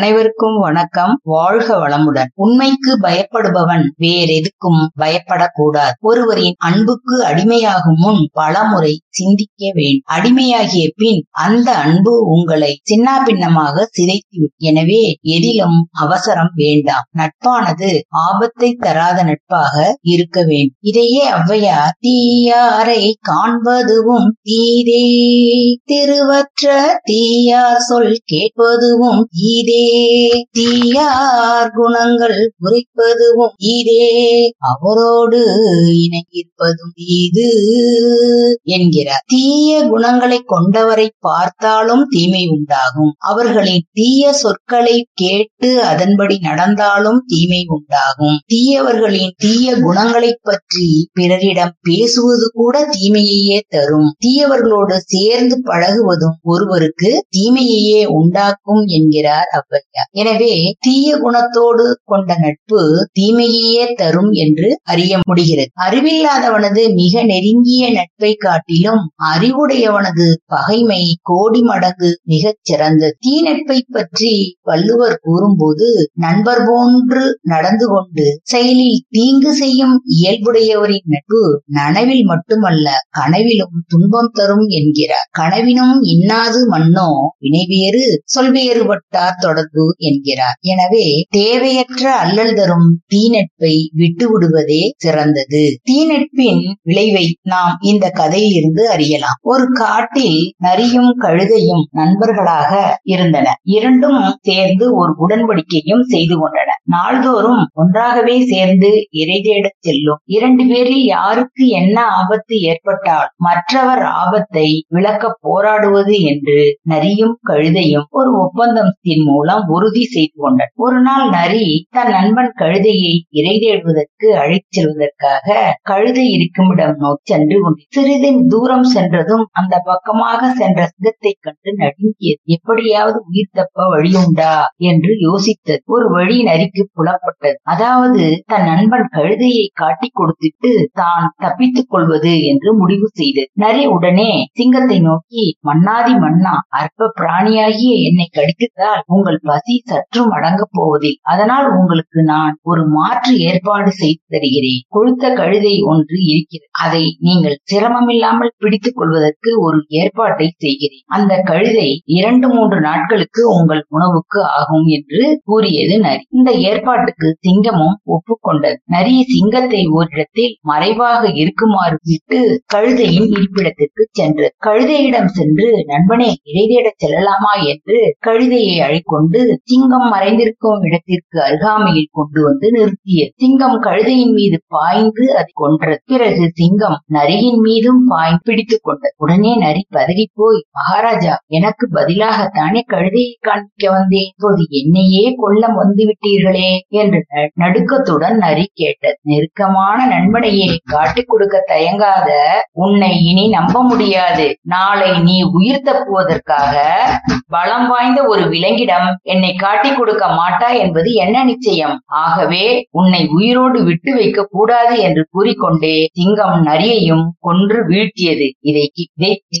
அனைவருக்கும் வணக்கம். வாழ்க வளமுடன். உண்மைக்கு பயப்படுபவன் வேறெதுக்கும் பயப்படக்கூடாது. ஒருவரின் அன்புக்கு அடிமையாகும் முன் பலமுறை சிந்திக்க வேண்டும். அடிமையாகிய பின் அந்த அன்பு உங்களை சின்னாபின்னமாக சிதைத்துவிடும். எனவே எதிலும் அவசரம் வேண்டாம். நட்பானது ஆபத்தை தராத நட்பாக இருக்க வேண்டும். இதையே ஔவையார் தீயாரை காண்பதுவும் தீதே. திருவற்ற தீயார் சொல் கேட்பதுவும் தீதே. தீயார் குணங்கள் குறைப்பதும் இதே. அவரோடு இணையிருப்பதும் இது என்கிறார். தீய குணங்களை கொண்டவரை பார்த்தாலும் தீமை உண்டாகும். அவர்களின் தீய சொற்களை கேட்டு அதன்படி நடந்தாலும் தீமை உண்டாகும். தீயவர்களின் தீய குணங்களை பற்றி பிறரிடம் பேசுவது கூட தீமையையே தரும். தீயவர்களோடு சேர்ந்து பழகுவதும் ஒருவருக்கு தீமையையே உண்டாக்கும் என்கிறார் ஔவையார் எனவே தீய குணத்தோடு கொண்ட நட்பு தீமையையே தரும் என்று அறிய முடிகிறது. அறிவில்லாதவனது மிக நெருங்கிய நட்பை காட்டிலும் அறிவுடையவனது பகைமை கோடி மடங்கு மிகச் சிறந்தது. தீ நட்பை பற்றி வள்ளுவர் கூறும்போது நண்பர் போன்று நடந்து கொண்டு செயலில் தீங்கு செய்யும் இயல்புடையவரின் நட்பு நனவில் மட்டுமல்ல கனவிலும் துன்பம் தரும் என்கிறார். கனவினும் இன்னாது மண்ணோ வினைவேறு சொல்வேறுபட்டார் தொடர்பு என்கிறார். எனவே தேவையற்ற அல்லல் தரும் தீநட்பை விட்டு விடுவதே சிறந்தது. தீநட்பின் விளைவை நாம் இந்த கதையில் இருந்து அறியலாம். ஒரு காட்டில் நரியும் கழுதையும் நண்பர்களாக இருந்தன. இரண்டும் சேர்ந்து ஒரு உடன்படிக்கையும் செய்து கொண்டன. நாள்தோறும் ஒன்றாகவே சேர்ந்து இறை தேடச் செல்லும். இரண்டு பேரில் யாருக்கு என்ன ஆபத்து ஏற்பட்டால் மற்றவர் ஆபத்தை விளக்க போராடுவது என்று நரியும் கழுதையும் ஒரு ஒப்பந்தத்தின் மூலம் உறுதி செய்து கொண்டனர். ஒரு நாள் நரி தன் நண்பன் கழுதையை இறை தேடுவதற்கு அழைத்து செல்வதற்காக கழுதை இருக்குமிடம் நோக்கி சென்று கொண்டு சிறிது தூரம் சென்றதும் அந்த பக்கமாக சென்ற சிங்கத்தை கண்டு நடுங்கியது எப்படியாவது உயிர் தப்ப வழியுண்டா என்று யோசித்தது. ஒரு வழி நரிக்கு புலப்பட்டது. அதாவது தன் நண்பன் கழுதையை காட்டிக் கொடுத்துட்டு தான் தப்பித்துக் கொள்வது என்று முடிவு செய்தது நரி உடனே சிங்கத்தை நோக்கி மன்னாதி மன்னா அற்ப பிராணியாகிய என்னை கடித்ததால் உங்கள் பசி சற்றும் அடங்கப் போவதில். அதனால் உங்களுக்கு நான் ஒரு மாற்று ஏற்பாடு செய்து தருகிறேன். கொழுத்த கழுதை ஒன்று இருக்கிறது. அதை நீங்கள் சிரமமில்லாமல் பிடித்துக் கொள்வதற்கு ஒரு ஏற்பாட்டை செய்கிறேன். அந்த கழுதை இரண்டு மூன்று நாட்களுக்கு உங்கள் உணவுக்கு ஆகும் என்று கூறியது நரி. இந்த ஏற்பாட்டுக்கு சிங்கமும் ஒப்புக்கொண்டது. நரி சிங்கத்தை ஓரிடத்தில் மறைவாக இருக்குமாறு விட்டு கழுதையின் இருப்பிடத்திற்கு சென்றது கழுதையிடம் சென்று நண்பனே இடைதேடச் செல்லலாமா? என்று கழுதையை அழைக்கொண்டு சிங்கம் மறைந்திருக்கும் இடத்திற்கு அருகாமையில் கொண்டு வந்து நிறுத்தியது சிங்கம் கழுதையின் மீது பாய்ந்து அதை கொன்றது பிறகு சிங்கம் நரியின் மீதும் பாய்ந்து பிடித்துக் கொண்டது. உடனே நரி பதறி போய் மகாராஜா எனக்கு பதிலாகத்தானே கழுதையை காண்பிக்க வந்தேன். இப்போது என்னையே கொல்ல வந்துவிட்டீர்கள் விட்டீர்களே என்று நடுக்கத்துடன் நரி கேட்டது. நெருக்கமான நண்பனையே காட்டிக் கொடுக்க தயங்காத உன்னை இனி நம்ப முடியாது. நாளை நீ உயிர் தப்புவதற்காக பலம் வாய்ந்த ஒரு விலங்கிடம் என்னை காட்டிக் கொடுக்க மாட்டா என்பது என்ன நிச்சயம்? ஆகவே உன்னை உயிரோடு விட்டு வைக்க கூடாது என்று கூறிக்கொண்டே சிங்கம் நரியையும் கொன்று வீழ்த்தியது. இதை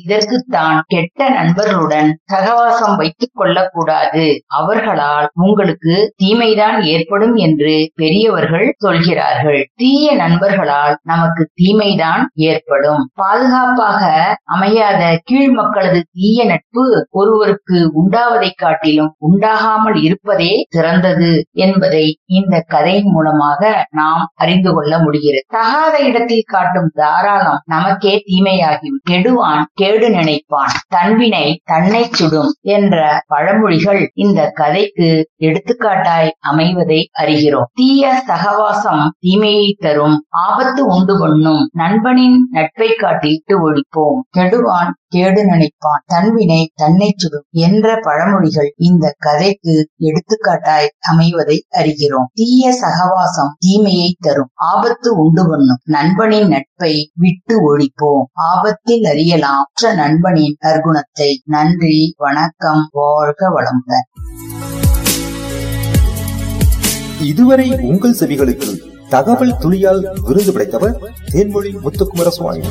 இதற்குத்தான் கெட்ட நண்பர்களுடன் சகவாசம் வைத்துக் கொள்ளக்கூடாது. அவர்களால் உங்களுக்கு தீமைதான் ஏற்படும் என்று பெரியவர்கள் சொல்கிறார்கள். தீய நண்பர்களால் நமக்கு தீமைதான் ஏற்படும். பாதுகாப்பாக அமையாத கீழ் மக்களது தீய நட்பு ஒருவருக்கு உண்டாவதை காட்டிலும் உண்டாகாமல் இருப்பதே சிறந்தது என்பதை இந்த கதையின் மூலமாக நாம் அறிந்து கொள்ள முடிகிறது. தகாத இடத்தில் காட்டும் தாராளம் நமக்கே தீமையாகும் கெடுவான் கேடு நினைப்பான். தன்வினை தன்னை சுடும் என்ற பழமொழிகள் இந்த கதைக்கு எடுத்துக்காட்டாய் அமை அமைவதை அறிகிறோம். தீய சகவாசம் தீமையை தரும். ஆபத்து உண்டு பண்ணும். நண்பனின் நட்பை காட்டிட்டு ஒழிப்போம். கெடுவான் கேடு நினைப்பான். தன்வினை தன்னை சுடும் என்ற பழமொழிகள் இந்த கதைக்கு எடுத்துக்காட்டாய் அமைவதை அறிகிறோம். தீய சகவாசம் தீமையை தரும். ஆபத்து உண்டு பண்ணும். நண்பனின் நட்பை விட்டு ஒழிப்போம். ஆபத்தில் அறியலாம். நண்பனின் நற்குணத்தை. நன்றி வணக்கம் வாழ்க வளமுடன். இதுவரை உங்கள் செவிகளுக்கு தகவல் துளியால் விருது படைத்தவர் தேன்மொழி முத்துக்குமார சுவாமி